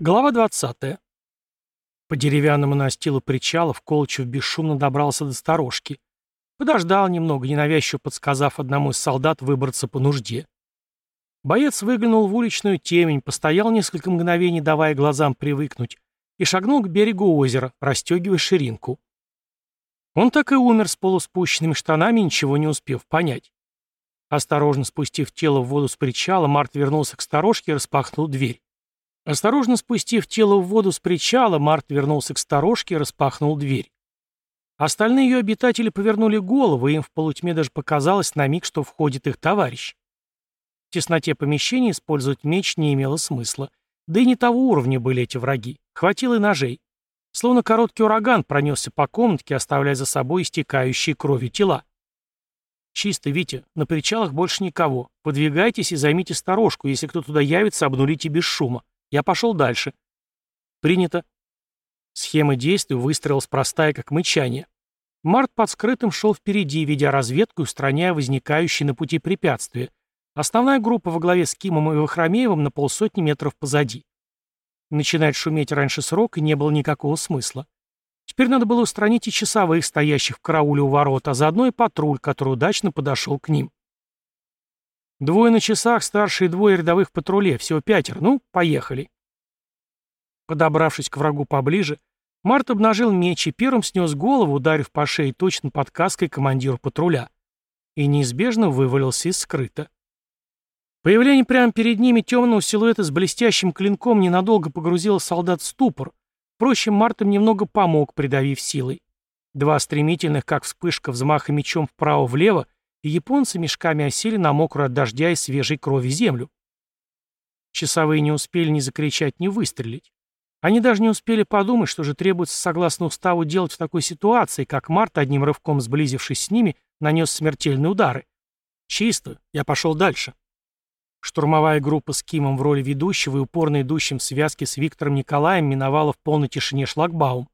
Глава 20. По деревянному настилу причалов Колчев бесшумно добрался до сторожки. Подождал немного, ненавязчиво подсказав одному из солдат выбраться по нужде. Боец выглянул в уличную темень, постоял несколько мгновений, давая глазам привыкнуть, и шагнул к берегу озера, расстегивая ширинку. Он так и умер с полуспущенными штанами, ничего не успев понять. Осторожно спустив тело в воду с причала, Март вернулся к сторожке и распахнул дверь. Осторожно спустив тело в воду с причала, Март вернулся к сторожке и распахнул дверь. Остальные ее обитатели повернули головы, и им в полутьме даже показалось на миг, что входит их товарищ. В тесноте помещения использовать меч не имело смысла. Да и не того уровня были эти враги. Хватило и ножей. Словно короткий ураган пронесся по комнатке, оставляя за собой истекающие кровью тела. «Чисто, Витя, на причалах больше никого. Подвигайтесь и займите сторожку. Если кто туда явится, обнулите без шума. Я пошел дальше. Принято. Схема действий выстроилась простая, как мычание. Март под скрытым шел впереди, ведя разведку и устраняя возникающие на пути препятствия. Основная группа во главе с Кимом и Вахромеевым на полсотни метров позади. Начинать шуметь раньше срока не было никакого смысла. Теперь надо было устранить и часовых, стоящих в карауле у ворот, а заодно и патруль, который удачно подошел к ним. Двое на часах, старшие двое рядовых патрулей, всего пятеро. Ну, поехали. Подобравшись к врагу поближе, Март обнажил меч и первым снес голову, ударив по шее точно под каской командиру патруля. И неизбежно вывалился из скрыта. Появление прямо перед ними темного силуэта с блестящим клинком ненадолго погрузило солдат в ступор. Впрочем, Март им немного помог, придавив силой. Два стремительных, как вспышка взмаха мечом вправо-влево, и японцы мешками осели на мокрую от дождя и свежей крови землю. Часовые не успели ни закричать, ни выстрелить. Они даже не успели подумать, что же требуется согласно уставу делать в такой ситуации, как Март, одним рывком сблизившись с ними, нанес смертельные удары. Чисто, я пошел дальше. Штурмовая группа с Кимом в роли ведущего и упорно идущим в связке с Виктором Николаем миновала в полной тишине шлагбаум.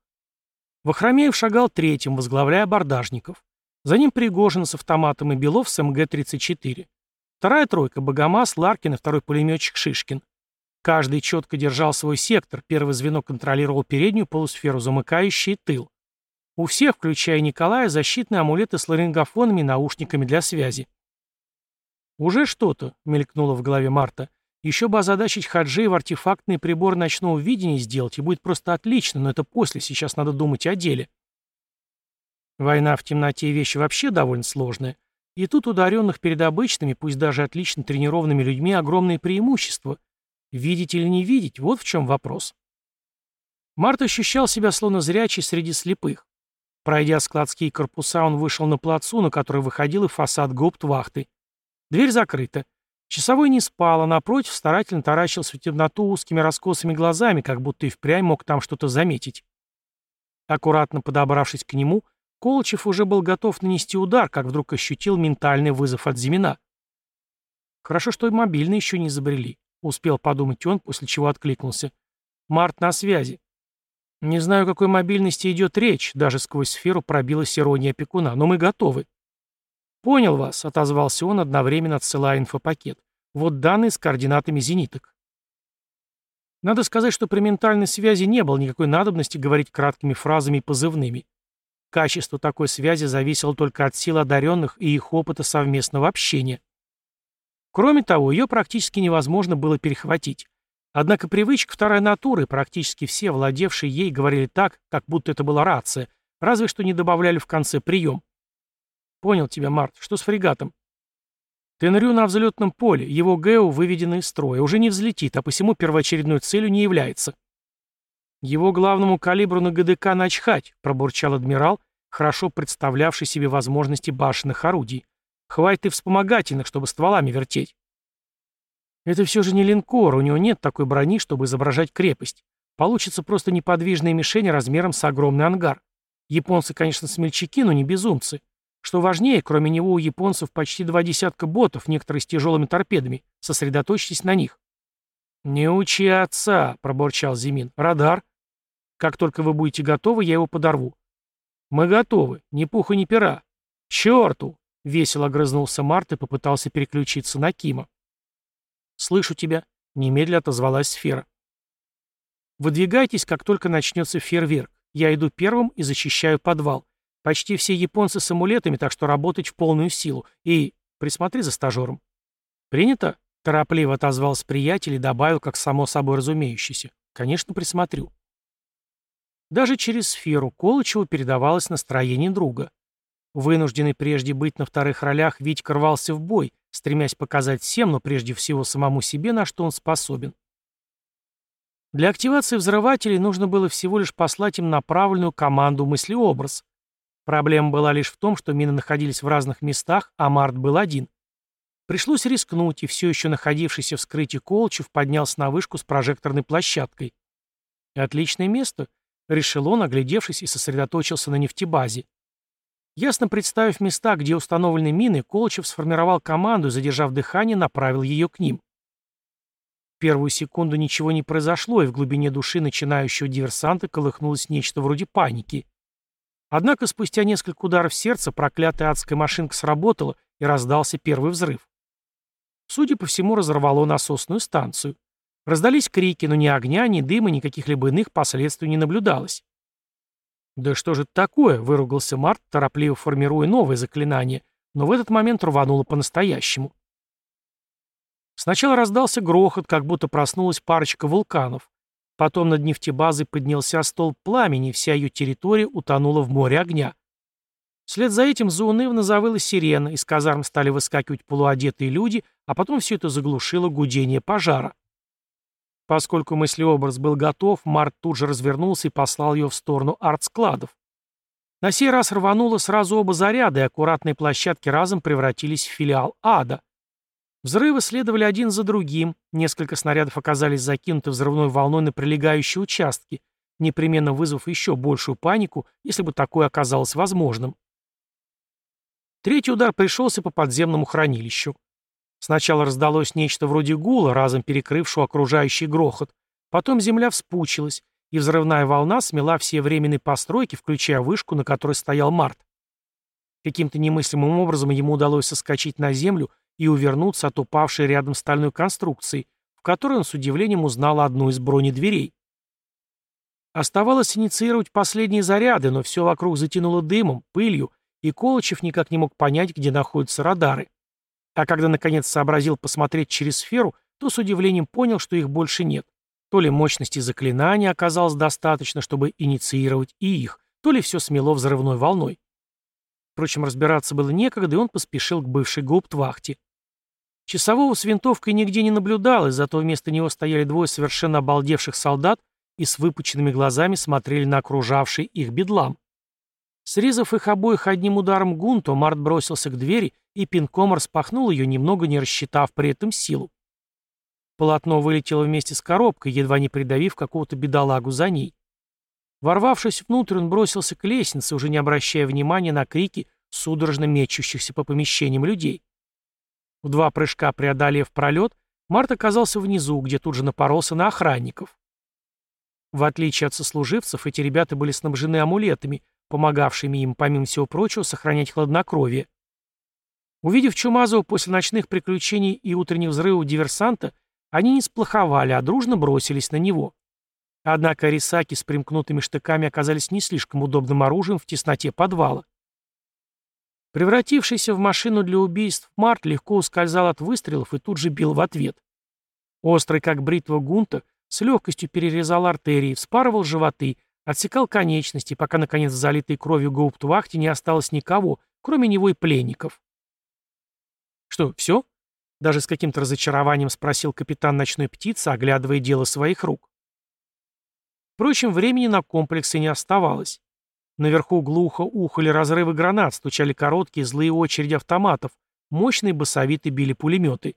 Вахромеев шагал третьим, возглавляя абордажников. За ним Пригожин с автоматом и Белов с МГ-34. Вторая тройка – Богомаз, Ларкин и второй пулеметчик Шишкин. Каждый четко держал свой сектор, первое звено контролировал переднюю полусферу, замыкающий тыл. У всех, включая Николая, защитные амулеты с ларингофонами и наушниками для связи. «Уже что-то», — мелькнуло в голове Марта. «Еще бы озадачить Хаджи в артефактный прибор ночного видения сделать, и будет просто отлично, но это после, сейчас надо думать о деле». Война в темноте вещь вообще довольно сложная. И тут ударенных перед обычными, пусть даже отлично тренированными людьми, огромные преимущества. Видеть или не видеть – вот в чем вопрос. Март ощущал себя словно зрячий среди слепых. Пройдя складские корпуса, он вышел на плацу, на который выходил и фасад гауптвахты. Дверь закрыта. Часовой не спал, а напротив старательно таращился в темноту узкими раскосыми глазами, как будто и впрямь мог там что-то заметить. Аккуратно подобравшись к нему, Колчев уже был готов нанести удар, как вдруг ощутил ментальный вызов от Зимина. Хорошо, что и мобильный еще не изобрели. Успел подумать он, после чего откликнулся. «Март на связи». «Не знаю, какой мобильности идет речь», даже сквозь сферу пробилась ирония опекуна, «но мы готовы». «Понял вас», — отозвался он, одновременно отсылая инфопакет. «Вот данные с координатами зениток». Надо сказать, что при ментальной связи не было никакой надобности говорить краткими фразами и позывными. Качество такой связи зависело только от сил одаренных и их опыта совместного общения. Кроме того, ее практически невозможно было перехватить. Однако привычка второй натуры, практически все, владевшие ей, говорили так, как будто это была рация, разве что не добавляли в конце прием. «Понял тебя, Март. Что с фрегатом?» «Тенрю на взлетном поле. Его ГЭО выведено из строя. Уже не взлетит, а посему первоочередной целью не является». «Его главному калибру на ГДК начхать», — пробурчал адмирал, хорошо представлявший себе возможности башенных орудий. «Хватит и вспомогательных, чтобы стволами вертеть». «Это все же не линкор, у него нет такой брони, чтобы изображать крепость. Получится просто неподвижная мишень размером с огромный ангар. Японцы, конечно, смельчаки, но не безумцы. Что важнее, кроме него у японцев почти два десятка ботов, некоторые с тяжелыми торпедами. Сосредоточьтесь на них». «Не учи отца», — пробурчал Зимин. «Радар?» Как только вы будете готовы, я его подорву». «Мы готовы. Ни пуха, ни пера». «Черту!» — весело огрызнулся Март и попытался переключиться на Кима. «Слышу тебя», — немедля отозвалась сфера. Выдвигайтесь, как только начнется фейерверк. Я иду первым и зачищаю подвал. Почти все японцы с амулетами, так что работать в полную силу. И присмотри за стажером. Принято? Торопливо отозвался приятель и добавил, как само собой разумеющееся. Конечно, присмотрю. Даже через сферу Колычеву передавалось настроение друга. Вынужденный прежде быть на вторых ролях, Витька рвался в бой, стремясь показать всем, но прежде всего самому себе, на что он способен. Для активации взрывателей нужно было всего лишь послать им направленную команду мыслеобраз. Проблема была лишь в том, что мины находились в разных местах, а Март был один. Пришлось рискнуть, и все еще находившийся в скрытии Колчев поднялся на вышку с прожекторной площадкой. «Отличное место», — решил он, оглядевшись и сосредоточился на нефтебазе. Ясно представив места, где установлены мины, Колчев сформировал команду и, задержав дыхание, направил ее к ним. В первую секунду ничего не произошло, и в глубине души начинающего диверсанта колыхнулось нечто вроде паники. Однако спустя несколько ударов сердца проклятая адская машинка сработала, и раздался первый взрыв. Судя по всему, разорвало насосную станцию. Раздались крики, но ни огня, ни дыма, ни каких-либо иных последствий не наблюдалось. «Да что же это такое?» — выругался Март, торопливо формируя новое заклинание, но в этот момент рвануло по-настоящему. Сначала раздался грохот, как будто проснулась парочка вулканов. Потом над нефтебазой поднялся столб пламени, и вся ее территория утонула в море огня. Вслед за этим заунывно завыла сирена, из казарм стали выскакивать полуодетые люди, а потом все это заглушило гудение пожара. Поскольку мыслеобраз был готов, Март тут же развернулся и послал ее в сторону арт-складов. На сей раз рвануло сразу оба заряда, и аккуратные площадки разом превратились в филиал ада. Взрывы следовали один за другим, несколько снарядов оказались закинуты взрывной волной на прилегающие участки, непременно вызвав еще большую панику, если бы такое оказалось возможным. Третий удар пришелся по подземному хранилищу. Сначала раздалось нечто вроде гула, разом перекрывшего окружающий грохот. Потом земля вспучилась, и взрывная волна смела все временные постройки, включая вышку, на которой стоял Март. Каким-то немыслимым образом ему удалось соскочить на землю и увернуться от упавшей рядом стальной конструкции, в которой он с удивлением узнал одну из бронедверей. Оставалось инициировать последние заряды, но все вокруг затянуло дымом, пылью, и Колычев никак не мог понять, где находятся радары. А когда наконец сообразил посмотреть через сферу, то с удивлением понял, что их больше нет. То ли мощности заклинания оказалось достаточно, чтобы инициировать и их, то ли все смело взрывной волной. Впрочем, разбираться было некогда, и он поспешил к бывшей гауптвахте. Часового с винтовкой нигде не наблюдалось, зато вместо него стояли двое совершенно обалдевших солдат и с выпученными глазами смотрели на окружавший их бедлам. Срезав их обоих одним ударом гунту, Март бросился к двери и пинком распахнул ее, немного не рассчитав при этом силу. Полотно вылетело вместе с коробкой, едва не придавив какого-то бедолагу за ней. Ворвавшись внутрь, он бросился к лестнице, уже не обращая внимания на крики судорожно мечущихся по помещениям людей. В два прыжка преодолев пролет, Март оказался внизу, где тут же напоролся на охранников. В отличие от сослуживцев, эти ребята были снабжены амулетами, помогавшими им, помимо всего прочего, сохранять хладнокровие. Увидев Чумазова после ночных приключений и утренних взрывов диверсанта, они не сплоховали, а дружно бросились на него. Однако рисаки с примкнутыми штыками оказались не слишком удобным оружием в тесноте подвала. Превратившийся в машину для убийств, Март легко ускользал от выстрелов и тут же бил в ответ. Острый, как бритва гунта, с легкостью перерезал артерии, вспарывал животы, Отсекал конечности, пока, наконец, залитой кровью гауптвахте не осталось никого, кроме него и пленников. «Что, все?» — даже с каким-то разочарованием спросил капитан ночной птицы, оглядывая дело своих рук. Впрочем, времени на комплексы не оставалось. Наверху глухо ухали разрывы гранат, стучали короткие злые очереди автоматов, мощные басовиты били пулеметы.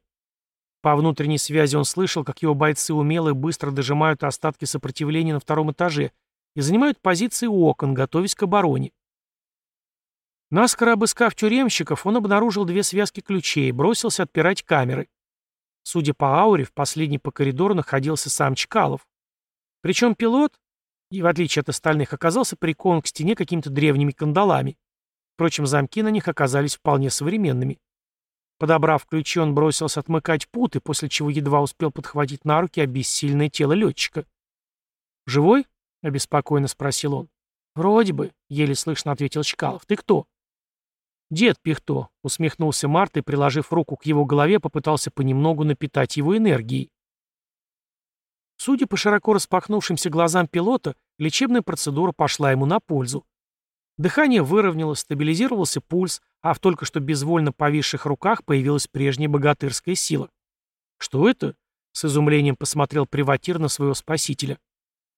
По внутренней связи он слышал, как его бойцы умело и быстро дожимают остатки сопротивления на втором этаже и занимают позиции у окон, готовясь к обороне. Наскоро обыскав тюремщиков, он обнаружил две связки ключей и бросился отпирать камеры. Судя по ауре, в последней по коридору находился сам Чкалов. Причем пилот, и в отличие от остальных, оказался прикован к стене какими-то древними кандалами. Впрочем, замки на них оказались вполне современными. Подобрав ключи, он бросился отмыкать путы, после чего едва успел подхватить на руки обессильное тело летчика. «Живой?» — обеспокоенно спросил он. «Вроде бы», — еле слышно ответил Чкалов. «Ты кто?» «Дед Пихто», — усмехнулся Март и, приложив руку к его голове, попытался понемногу напитать его энергией. Судя по широко распахнувшимся глазам пилота, лечебная процедура пошла ему на пользу. Дыхание выровнялось, стабилизировался пульс, а в только что безвольно повисших руках появилась прежняя богатырская сила. «Что это?» — с изумлением посмотрел приватир на своего спасителя.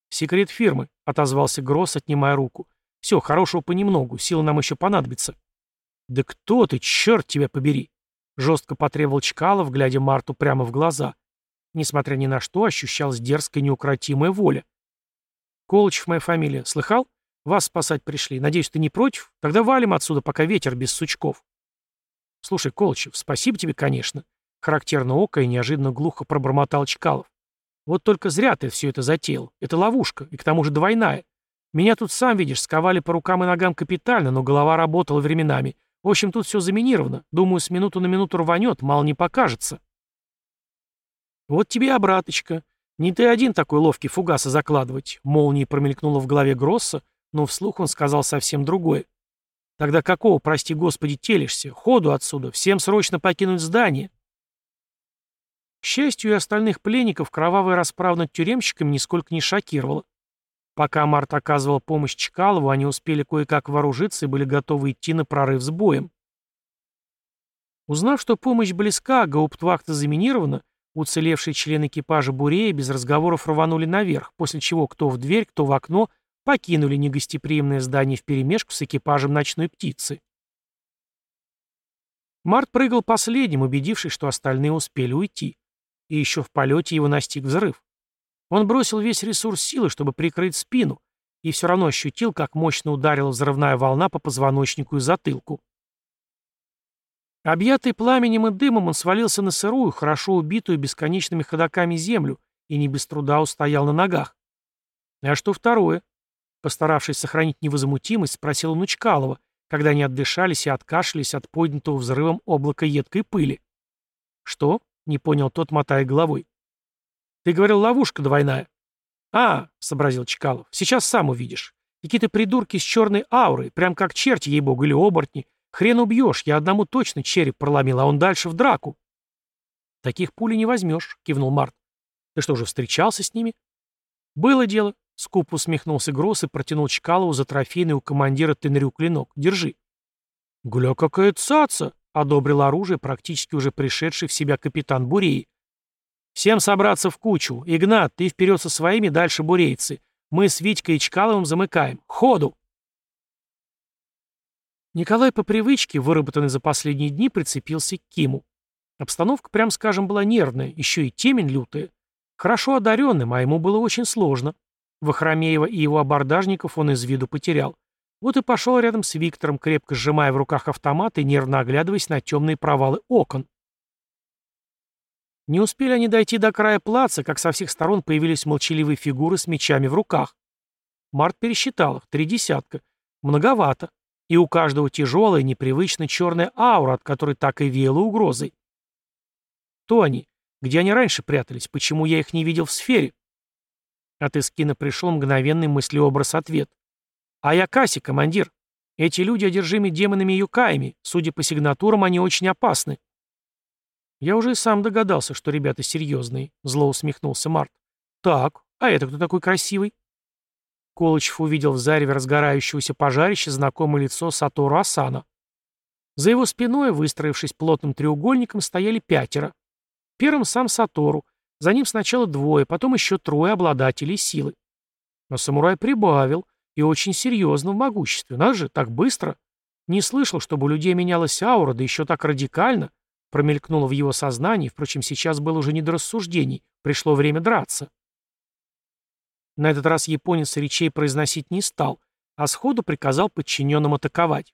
«Секрет фирмы», — отозвался Гросс, отнимая руку. «Все, хорошего понемногу, сила нам еще понадобится». «Да кто ты, черт тебя побери!» Жестко потребовал Чкалов, глядя Марту прямо в глаза. Несмотря ни на что, ощущалась дерзкая неукротимая воля. «Колычев моя фамилия. Слыхал? Вас спасать пришли. Надеюсь, ты не против? Тогда валим отсюда, пока ветер без сучков». «Слушай, Колычев, спасибо тебе, конечно». Характерно око и неожиданно глухо пробормотал Чкалов. «Вот только зря ты все это затеял. Это ловушка, и к тому же двойная. Меня тут, сам видишь, сковали по рукам и ногам капитально, но голова работала временами. В общем, тут все заминировано. Думаю, с минуту на минуту рванет, мало не покажется. Вот тебе и обраточка. Не ты один такой ловкий фугаса закладывать. Молнией промелькнула в голове Гросса, но вслух он сказал совсем другое. Тогда какого, прости господи, телишься? Ходу отсюда, всем срочно покинуть здание. К счастью, и остальных пленников кровавая расправа над тюремщиками нисколько не шокировала. Пока Март оказывал помощь Чкалову, они успели кое-как вооружиться и были готовы идти на прорыв с боем. Узнав, что помощь близка, гауптвахта заминирована, уцелевшие члены экипажа Бурея без разговоров рванули наверх, после чего кто в дверь, кто в окно покинули негостеприимное здание вперемешку с экипажем ночной птицы. Март прыгал последним, убедившись, что остальные успели уйти. И еще в полете его настиг взрыв. Он бросил весь ресурс силы, чтобы прикрыть спину, и все равно ощутил, как мощно ударила взрывная волна по позвоночнику и затылку. Объятый пламенем и дымом, он свалился на сырую, хорошо убитую бесконечными ходоками землю и не без труда устоял на ногах. А что второе? Постаравшись сохранить невозмутимость, спросил он Учкалова, когда они отдышались и откашлялись от поднятого взрывом облака едкой пыли. «Что?» — не понял тот, мотая головой. Ты говорил, ловушка двойная. А, сообразил Чкалов, сейчас сам увидишь. Какие-то придурки с черной аурой, прям как черти, ей-богу, или оборотни. Хрен убьешь, я одному точно череп проломил, а он дальше в драку. Таких пули не возьмешь, кивнул Март. Ты что, уже встречался с ними? Было дело. Скуп усмехнулся Гросс и протянул Чкалову за трофейный у командира Тенрю клинок. Держи. Гля, какая цаца! Одобрил оружие практически уже пришедший в себя капитан Буреи. Всем собраться в кучу. Игнат, ты вперед со своими, дальше бурейцы. Мы с Витькой и Чкаловым замыкаем. Ходу!» Николай по привычке, выработанный за последние дни, прицепился к Киму. Обстановка, прям скажем, была нервная, еще и темень лютая. Хорошо одаренным, а ему было очень сложно. Вахромеева и его абордажников он из виду потерял. Вот и пошел рядом с Виктором, крепко сжимая в руках автомат и нервно оглядываясь на темные провалы окон. Не успели они дойти до края плаца, как со всех сторон появились молчаливые фигуры с мечами в руках. Март пересчитал их, три десятка. Многовато. И у каждого тяжелая, непривычно черная аура, от которой так и веяло угрозой. Кто они? Где они раньше прятались? Почему я их не видел в сфере? От Искина пришел мгновенный мыслеобраз-ответ. А я Касси, командир. Эти люди одержимы демонами Юкаями. Судя по сигнатурам, они очень опасны. «Я уже и сам догадался, что ребята серьезные», — зло усмехнулся Март. «Так, а это кто такой красивый?» Колычев увидел в зареве разгорающегося пожарища знакомое лицо Сатору Асана. За его спиной, выстроившись плотным треугольником, стояли пятеро. Первым сам Сатору, за ним сначала двое, потом еще трое обладателей силы. Но самурай прибавил, и очень серьезно в могуществе. Надо же, так быстро. Не слышал, чтобы у людей менялась аура, да еще так радикально. Промелькнуло в его сознании, впрочем, сейчас было уже не до рассуждений, пришло время драться. На этот раз японец речей произносить не стал, а сходу приказал подчиненным атаковать.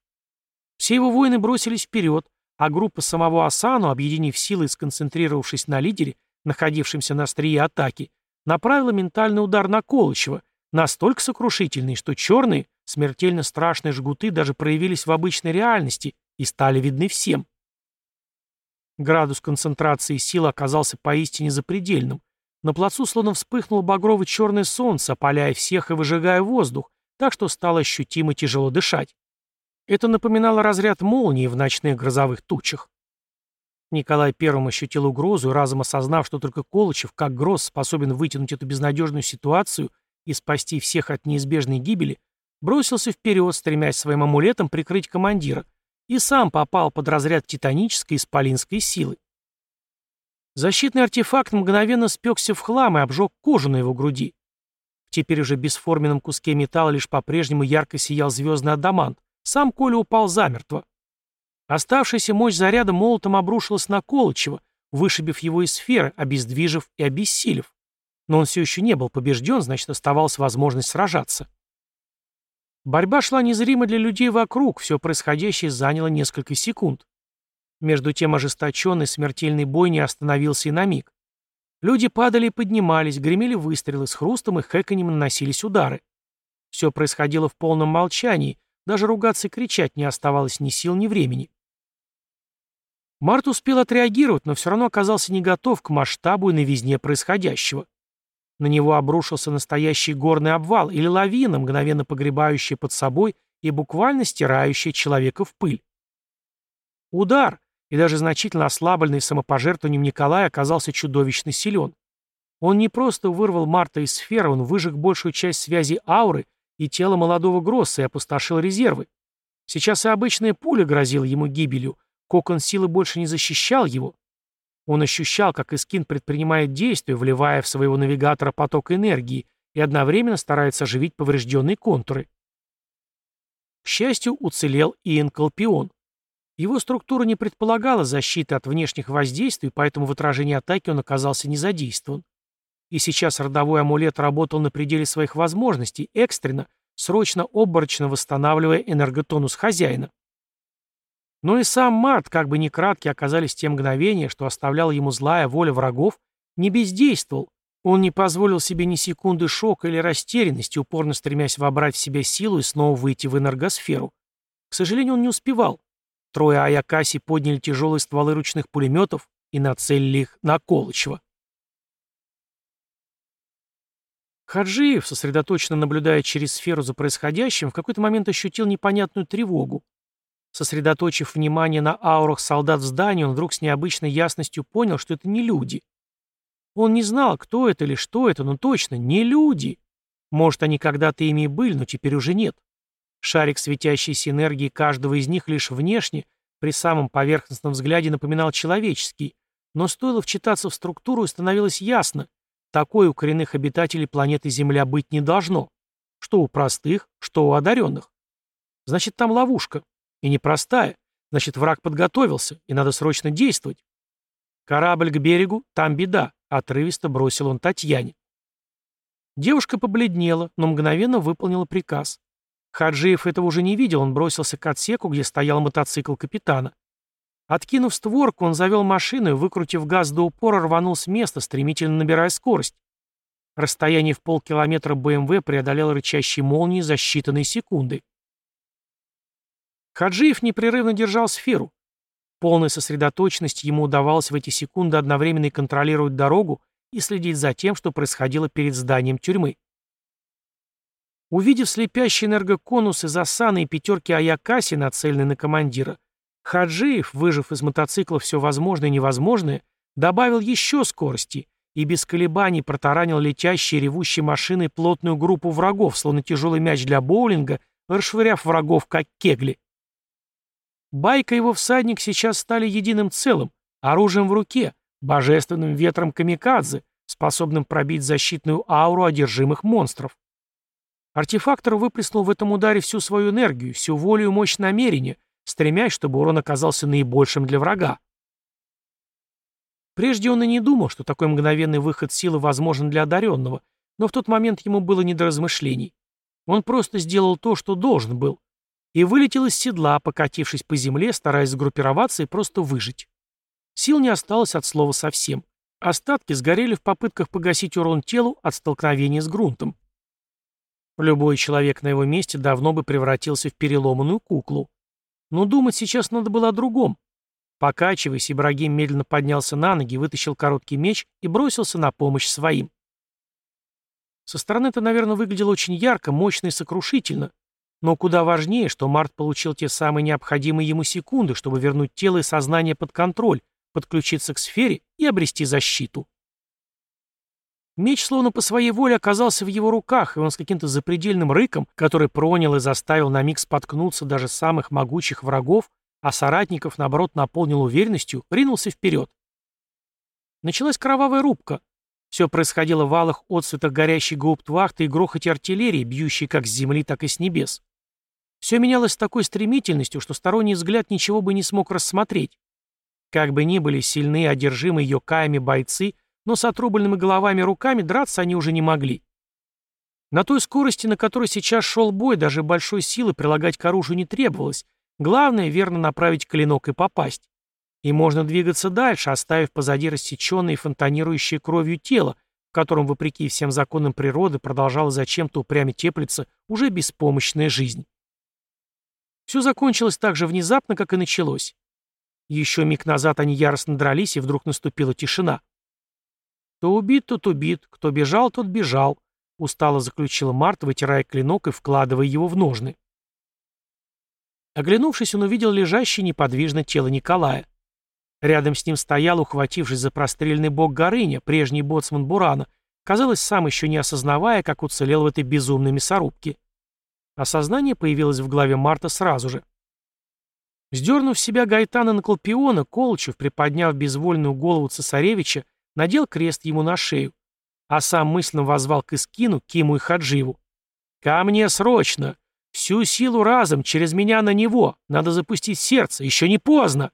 Все его воины бросились вперед, а группа самого Асану, объединив силы и сконцентрировавшись на лидере, находившемся на острие атаки, направила ментальный удар на Колычева, настолько сокрушительный, что черные, смертельно страшные жгуты даже проявились в обычной реальности и стали видны всем. Градус концентрации сил оказался поистине запредельным, На плацу словно вспыхнуло багрово-черное солнце, опаляя всех и выжигая воздух, так что стало ощутимо тяжело дышать. Это напоминало разряд молнии в ночных грозовых тучах. Николай первым ощутил угрозу и разом осознав, что только Колычев, как гроз, способен вытянуть эту безнадежную ситуацию и спасти всех от неизбежной гибели, бросился вперед, стремясь своим амулетом прикрыть командира, и сам попал под разряд титанической исполинской силы. Защитный артефакт мгновенно спекся в хлам и обжег кожу на его груди. В теперь уже бесформенном куске металла лишь по-прежнему ярко сиял звездный адамант. Сам Коля упал замертво. Оставшаяся мощь заряда молотом обрушилась на Колычева, вышибив его из сферы, обездвижив и обессилев. Но он все еще не был побежден, значит, оставалась возможность сражаться. Борьба шла незримо для людей вокруг, все происходящее заняло несколько секунд. Между тем ожесточенный смертельный бой не остановился и на миг. Люди падали и поднимались, гремели выстрелы, с хрустом и хэканьем наносились удары. Все происходило в полном молчании, даже ругаться и кричать не оставалось ни сил, ни времени. Март успел отреагировать, но все равно оказался не готов к масштабу и новизне происходящего. На него обрушился настоящий горный обвал или лавина, мгновенно погребающая под собой и буквально стирающая человека в пыль. Удар, и даже значительно ослабленный самопожертвованием Николая оказался чудовищно силен. Он не просто вырвал Марта из сферы, он выжег большую часть связи ауры и тела молодого Гросса и опустошил резервы. Сейчас и обычная пуля грозила ему гибелью, кокон силы больше не защищал его, он ощущал, как Искин предпринимает действия, вливая в своего навигатора поток энергии и одновременно старается оживить поврежденные контуры. К счастью, уцелел и Энкалпион. Его структура не предполагала защиты от внешних воздействий, поэтому в отражении атаки он оказался не задействован. И сейчас родовой амулет работал на пределе своих возможностей, экстренно, срочно оборочно восстанавливая энерготонус хозяина. Но и сам Март, как бы ни краткие оказались те мгновения, что оставляла ему злая воля врагов, не бездействовал. Он не позволил себе ни секунды шока или растерянности, упорно стремясь вобрать в себя силу и снова выйти в энергосферу. К сожалению, он не успевал. Трое Аякаси подняли тяжелые стволы ручных пулеметов и нацелили их на Колычева. Хаджиев, сосредоточенно наблюдая через сферу за происходящим, в какой-то момент ощутил непонятную тревогу. Сосредоточив внимание на аурах солдат в здании, он вдруг с необычной ясностью понял, что это не люди. Он не знал, кто это или что это, но точно не люди. Может, они когда-то ими и были, но теперь уже нет. Шарик светящейся энергии каждого из них лишь внешне, при самом поверхностном взгляде напоминал человеческий, но стоило вчитаться в структуру и становилось ясно, такой у коренных обитателей планеты Земля быть не должно. Что у простых, что у одаренных. Значит, там ловушка. И непростая. Значит, враг подготовился, и надо срочно действовать. Корабль к берегу, там беда, отрывисто бросил он Татьяне. Девушка побледнела, но мгновенно выполнила приказ. Хаджиев этого уже не видел, он бросился к отсеку, где стоял мотоцикл капитана. Откинув створку, он завел машину и, выкрутив газ до упора, рванул с места, стремительно набирая скорость. Расстояние в полкилометра БМВ преодолел рычащей молнией за считанные секунды. Хаджиев непрерывно держал сферу. Полной сосредоточенность ему удавалось в эти секунды одновременно и контролировать дорогу и следить за тем, что происходило перед зданием тюрьмы. Увидев слепящий энергоконус из Асаны и пятерки Аякаси, нацеленные на командира, Хаджиев, выжив из мотоцикла все возможное и невозможное, добавил еще скорости и без колебаний протаранил летящие ревущие машины плотную группу врагов, словно тяжелый мяч для боулинга, расшвыряв врагов как кегли. Байка и его всадник сейчас стали единым целым, оружием в руке, божественным ветром камикадзе, способным пробить защитную ауру одержимых монстров. Артефактор выплеснул в этом ударе всю свою энергию, всю волю и мощь намерения, стремясь, чтобы урон оказался наибольшим для врага. Прежде он и не думал, что такой мгновенный выход силы возможен для одаренного, но в тот момент ему было не до размышлений. Он просто сделал то, что должен был, и вылетел из седла, покатившись по земле, стараясь сгруппироваться и просто выжить. Сил не осталось от слова совсем. Остатки сгорели в попытках погасить урон телу от столкновения с грунтом. Любой человек на его месте давно бы превратился в переломанную куклу. Но думать сейчас надо было о другом. Покачиваясь, Ибрагим медленно поднялся на ноги, вытащил короткий меч и бросился на помощь своим. Со стороны это, наверное, выглядело очень ярко, мощно и сокрушительно. Но куда важнее, что Март получил те самые необходимые ему секунды, чтобы вернуть тело и сознание под контроль, подключиться к сфере и обрести защиту. Меч словно по своей воле оказался в его руках, и он с каким-то запредельным рыком, который пронял и заставил на миг споткнуться даже самых могучих врагов, а соратников, наоборот, наполнил уверенностью, ринулся вперед. Началась кровавая рубка. Все происходило в алых отцветах горящей гауптвахты и грохоте артиллерии, бьющей как с земли, так и с небес. Все менялось с такой стремительностью, что сторонний взгляд ничего бы не смог рассмотреть. Как бы ни были сильны и одержимы ее каями бойцы, но с отрубленными головами и руками драться они уже не могли. На той скорости, на которой сейчас шел бой, даже большой силы прилагать к оружию не требовалось. Главное — верно направить клинок и попасть. И можно двигаться дальше, оставив позади рассеченное и фонтанирующее кровью тело, в котором, вопреки всем законам природы, продолжала зачем-то упрямо теплиться уже беспомощная жизнь. Все закончилось так же внезапно, как и началось. Еще миг назад они яростно дрались, и вдруг наступила тишина. «Кто убит, тот убит, кто бежал, тот бежал», — устало заключила Марта, вытирая клинок и вкладывая его в ножны. Оглянувшись, он увидел лежащее неподвижно тело Николая. Рядом с ним стоял, ухватившись за прострельный бок Горыня, прежний боцман Бурана, казалось, сам еще не осознавая, как уцелел в этой безумной мясорубке. Осознание появилось в голове Марта сразу же. Сдернув себя Гайтана на Колпиона, Колчев, приподняв безвольную голову цесаревича, надел крест ему на шею, а сам мысленно возвал к Искину, Киму и Хадживу. «Ко мне срочно! Всю силу разом, через меня на него! Надо запустить сердце, еще не поздно!»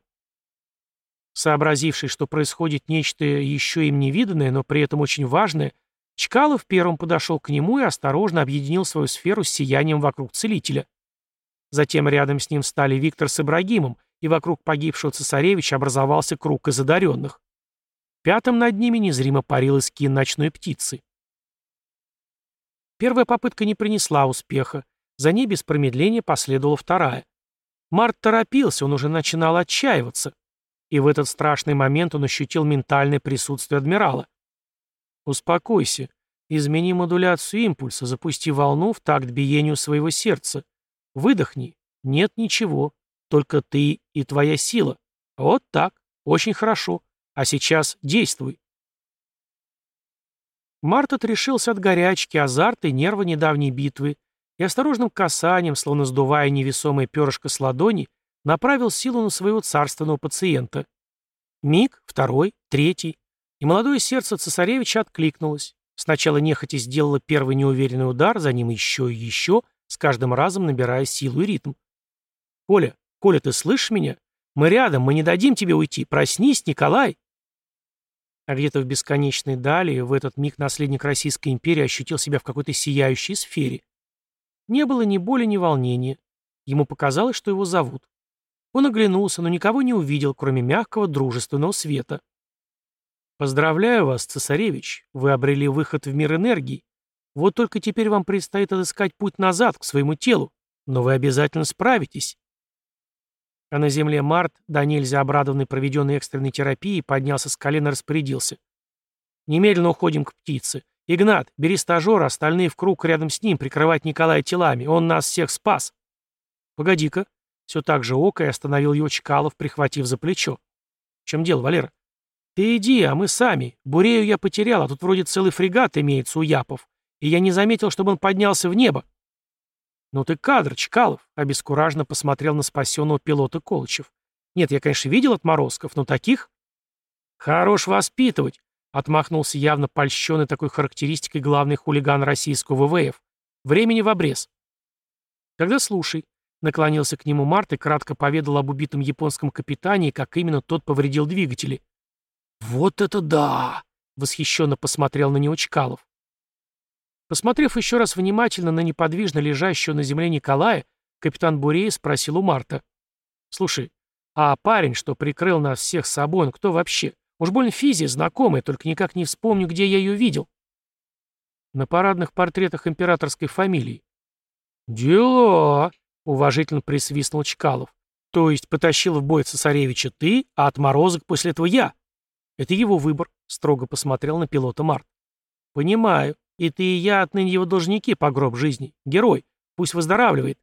Сообразивший, что происходит нечто еще им невиданное, но при этом очень важное, Чкалов первым подошел к нему и осторожно объединил свою сферу с сиянием вокруг целителя. Затем рядом с ним стали Виктор с Ибрагимом, и вокруг погибшего цесаревича образовался круг из одаренных. Пятым над ними незримо парил искин ночной птицы. Первая попытка не принесла успеха. За ней без промедления последовала вторая. Март торопился, он уже начинал отчаиваться. И в этот страшный момент он ощутил ментальное присутствие адмирала. «Успокойся. Измени модуляцию импульса, запусти волну в такт биению своего сердца. Выдохни. Нет ничего. Только ты и твоя сила. Вот так. Очень хорошо. А сейчас действуй. Март отрешился от горячки, азарта и нерва недавней битвы и осторожным касанием, словно сдувая невесомое перышко с ладони, направил силу на своего царственного пациента. Миг, второй, третий, и молодое сердце цесаревича откликнулось. Сначала нехотя сделала первый неуверенный удар, за ним еще и еще, с каждым разом набирая силу и ритм. «Коля, Коля, ты слышишь меня? Мы рядом, мы не дадим тебе уйти. Проснись, Николай!» А где-то в бесконечной дали, в этот миг наследник Российской империи ощутил себя в какой-то сияющей сфере. Не было ни боли, ни волнения. Ему показалось, что его зовут. Он оглянулся, но никого не увидел, кроме мягкого дружественного света. «Поздравляю вас, цесаревич, вы обрели выход в мир энергии. Вот только теперь вам предстоит отыскать путь назад, к своему телу, но вы обязательно справитесь». А на земле Март, да нельзя обрадованный проведенной экстренной терапией, поднялся с колена и распорядился. «Немедленно уходим к птице. Игнат, бери стажера, остальные в круг рядом с ним, прикрывать Николая телами. Он нас всех спас». «Погоди-ка». Все так же окой остановил его Чкалов, прихватив за плечо. «В чем дело, Валера?» «Ты иди, а мы сами. Бурею я потерял, а тут вроде целый фрегат имеется у Япов. И я не заметил, чтобы он поднялся в небо». «Ну ты кадр, Чкалов», — обескураженно посмотрел на спасенного пилота Колычев. «Нет, я, конечно, видел отморозков, но таких...» «Хорош воспитывать», — отмахнулся явно польщенный такой характеристикой главный хулиган российского ВВФ. «Времени в обрез». «Тогда слушай», — наклонился к нему Март и кратко поведал об убитом японском капитане и как именно тот повредил двигатели. «Вот это да!» — восхищенно посмотрел на него Чкалов. Посмотрев еще раз внимательно на неподвижно лежащего на земле Николая, капитан Бурей спросил у Марта. «Слушай, а парень, что прикрыл нас всех собой, он кто вообще? Уж больно физия знакомая, только никак не вспомню, где я ее видел». «На парадных портретах императорской фамилии». «Дела!» — уважительно присвистнул Чкалов. То есть потащил в бой цесаревича ты, а отморозок после этого я? Это его выбор, строго посмотрел на пилота Март. Понимаю. И ты и я отныне его должники по гроб жизни. Герой. Пусть выздоравливает.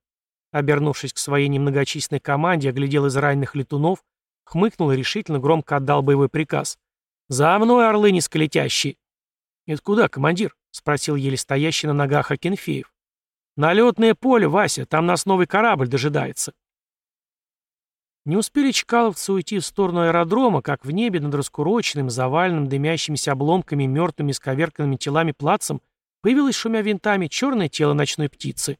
Обернувшись к своей немногочисленной команде, оглядел из раненых летунов, хмыкнул и решительно громко отдал боевой приказ. «За мной, орлы низколетящие!» «Это куда, командир?» — спросил еле стоящий на ногах Акинфеев. «На летное поле, Вася, там нас новый корабль дожидается». Не успели чкаловцы уйти в сторону аэродрома, как в небе над раскуроченным, заваленным дымящимися обломками мертвыми сковерканными телами плацем появилось шумя винтами черное тело ночной птицы.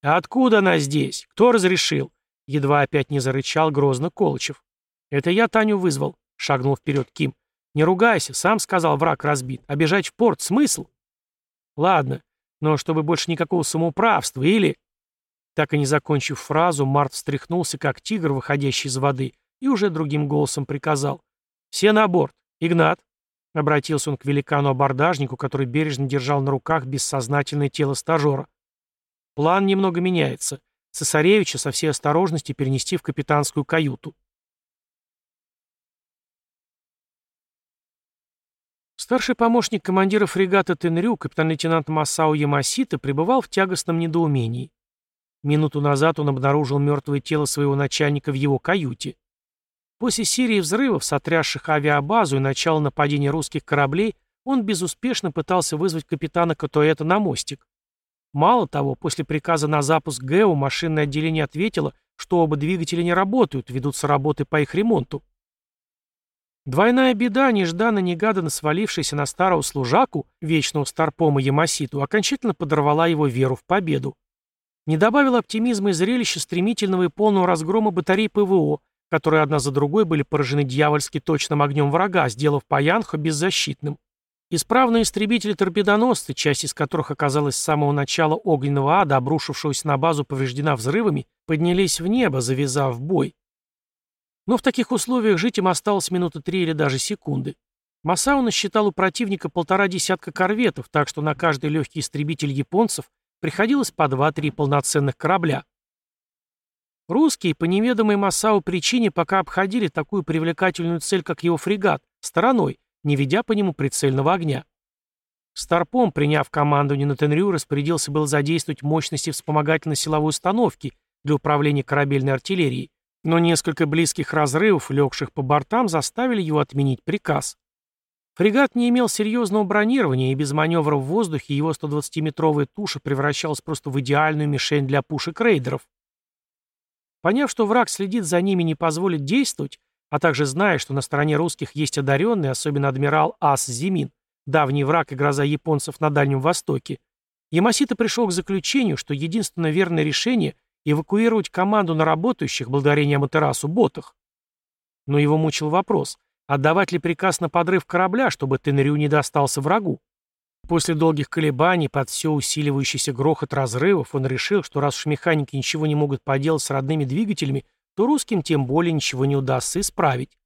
«Откуда она здесь? Кто разрешил?» Едва опять не зарычал грозно Колычев. «Это я Таню вызвал», — шагнул вперед Ким. «Не ругайся, сам сказал, враг разбит. А бежать в порт — смысл?» «Ладно, но чтобы больше никакого самоуправства или...» Так и не закончив фразу, Март встряхнулся, как тигр, выходящий из воды, и уже другим голосом приказал. «Все на борт. Игнат!» Обратился он к великану-абордажнику, который бережно держал на руках бессознательное тело стажера. «План немного меняется. Цесаревича со всей осторожностью перенести в капитанскую каюту. Старший помощник командира фрегата Тенрю, капитан-лейтенант Масао Ямасита, пребывал в тягостном недоумении. Минуту назад он обнаружил мертвое тело своего начальника в его каюте. После серии взрывов, сотрясших авиабазу и начала нападения русских кораблей, он безуспешно пытался вызвать капитана Катуэта на мостик. Мало того, после приказа на запуск ГЭО машинное отделение ответило, что оба двигателя не работают, ведутся работы по их ремонту. Двойная беда, нежданно-негаданно свалившаяся на старого служаку, вечного старпома Ямаситу, окончательно подорвала его веру в победу. Не добавило оптимизма и зрелища стремительного и полного разгрома батарей ПВО, которые одна за другой были поражены дьявольски точным огнем врага, сделав Паянхо беззащитным. Исправные истребители-торпедоносцы, часть из которых оказалась с самого начала огненного ада, обрушившегося на базу, повреждена взрывами, поднялись в небо, завязав бой. Но в таких условиях жить им осталось минуты три или даже секунды. Масао насчитал у противника полтора десятка корветов, так что на каждый легкий истребитель японцев приходилось по два-три полноценных корабля. Русские, по неведомой Масао причине, пока обходили такую привлекательную цель, как его фрегат, стороной, не ведя по нему прицельного огня. Старпом, приняв командование на распорядился был задействовать мощности вспомогательной силовой установки для управления корабельной артиллерией, но несколько близких разрывов, легших по бортам, заставили его отменить приказ. Фрегат не имел серьезного бронирования, и без маневра в воздухе его 120-метровая туша превращалась просто в идеальную мишень для пушек рейдеров. Поняв, что враг следит за ними и не позволит действовать, а также зная, что на стороне русских есть одаренный, особенно адмирал Ас Зимин, давний враг и гроза японцев на Дальнем Востоке, Ямасита пришел к заключению, что единственное верное решение – эвакуировать команду на работающих, благодарение Аматерасу, ботах. Но его мучил вопрос – отдавать ли приказ на подрыв корабля, чтобы Тенрю не достался врагу? После долгих колебаний, под все усиливающийся грохот разрывов, он решил, что раз уж механики ничего не могут поделать с родными двигателями, то русским тем более ничего не удастся исправить.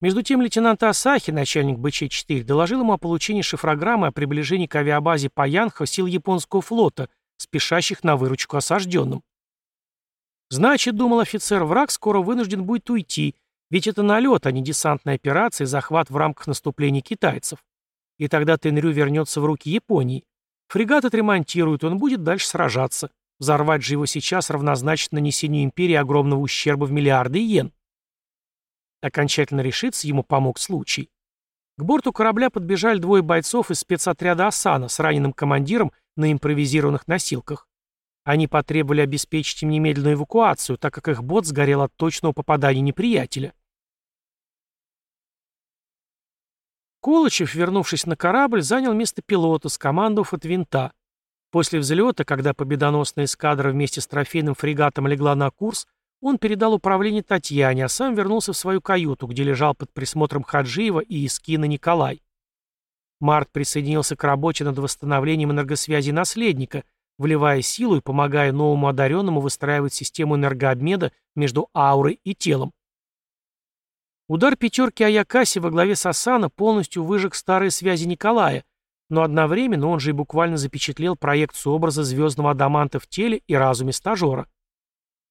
Между тем лейтенант Асахи, начальник БЧ-4, доложил ему о получении шифрограммы о приближении к авиабазе Паянхо сил японского флота, спешащих на выручку осажденным. Значит, думал офицер, враг скоро вынужден будет уйти, ведь это налет, а не десантная операция и захват в рамках наступления китайцев. И тогда Тенрю вернется в руки Японии. Фрегат отремонтируют, он будет дальше сражаться. Взорвать же его сейчас равнозначно нанесению империи огромного ущерба в миллиарды йен. Окончательно решиться ему помог случай. К борту корабля подбежали двое бойцов из спецотряда «Асана» с раненым командиром на импровизированных носилках. Они потребовали обеспечить им немедленную эвакуацию, так как их бот сгорел от точного попадания неприятеля. Колычев, вернувшись на корабль, занял место пилота, скомандовав от винта. После взлета, когда победоносная эскадра вместе с трофейным фрегатом легла на курс, он передал управление Татьяне, а сам вернулся в свою каюту, где лежал под присмотром Хаджиева и Искина Николай. Март присоединился к работе над восстановлением энергосвязи наследника, вливая силу и помогая новому одаренному выстраивать систему энергообмена между аурой и телом. Удар пятерки Аякаси во главе Сасана полностью выжег старые связи Николая, но одновременно он же и буквально запечатлел проекцию образа звездного адаманта в теле и разуме стажера.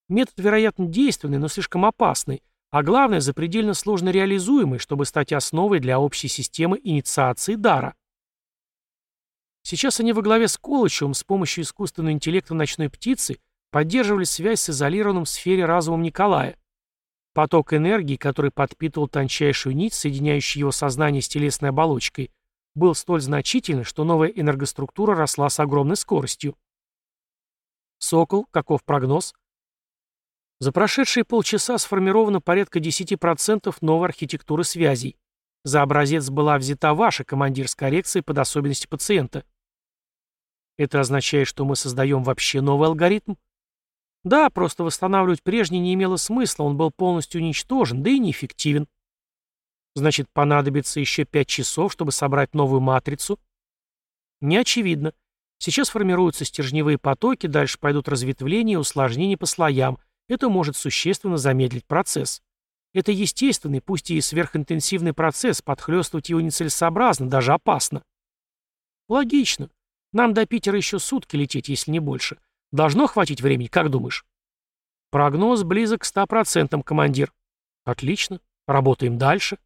Метод, вероятно, действенный, но слишком опасный, а главное, запредельно сложно реализуемый, чтобы стать основой для общей системы инициации дара. Сейчас они во главе с Колычевым с помощью искусственного интеллекта ночной птицы поддерживали связь с изолированным в сфере разумом Николая. Поток энергии, который подпитывал тончайшую нить, соединяющую его сознание с телесной оболочкой, был столь значительный, что новая энергоструктура росла с огромной скоростью. Сокол, каков прогноз? За прошедшие полчаса сформировано порядка 10% новой архитектуры связей. За образец была взята ваша командир с коррекцией под особенности пациента. Это означает, что мы создаем вообще новый алгоритм? Да, просто восстанавливать прежний не имело смысла, он был полностью уничтожен, да и неэффективен. Значит, понадобится еще пять часов, чтобы собрать новую матрицу? Не очевидно. Сейчас формируются стержневые потоки, дальше пойдут разветвления и усложнения по слоям. Это может существенно замедлить процесс. Это естественный, пусть и сверхинтенсивный процесс, подхлестывать его нецелесообразно, даже опасно. Логично. Нам до Питера еще сутки лететь, если не больше. Должно хватить времени, как думаешь? Прогноз близок к 100%, командир. Отлично. Работаем дальше.